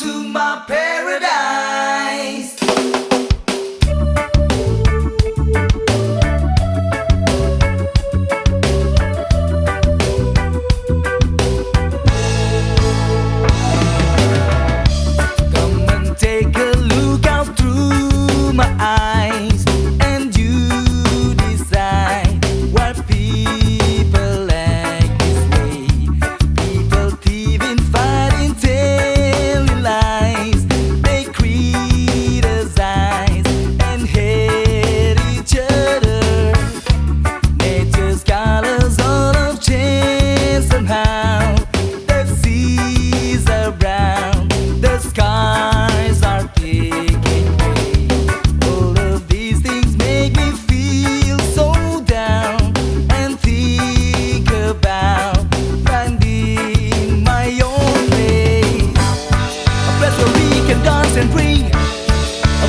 to my paradise.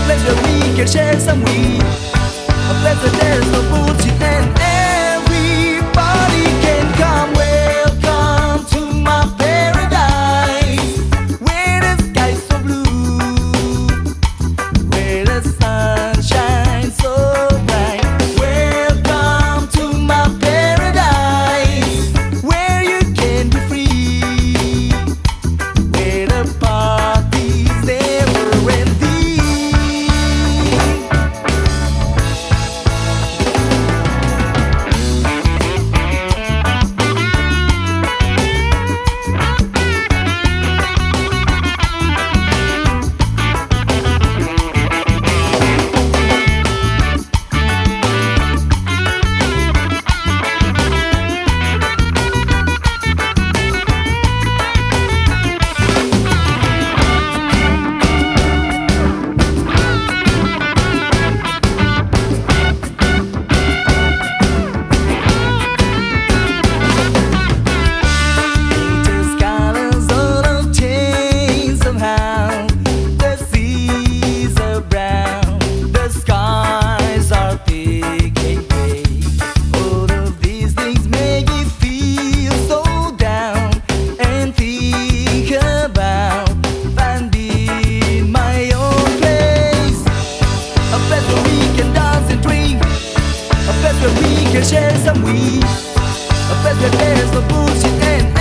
pleasure week and share some weed. A pleasure dance, no bullshit and place where we can dance and drink, a place where we can share some weed, a place where there's no bullshit and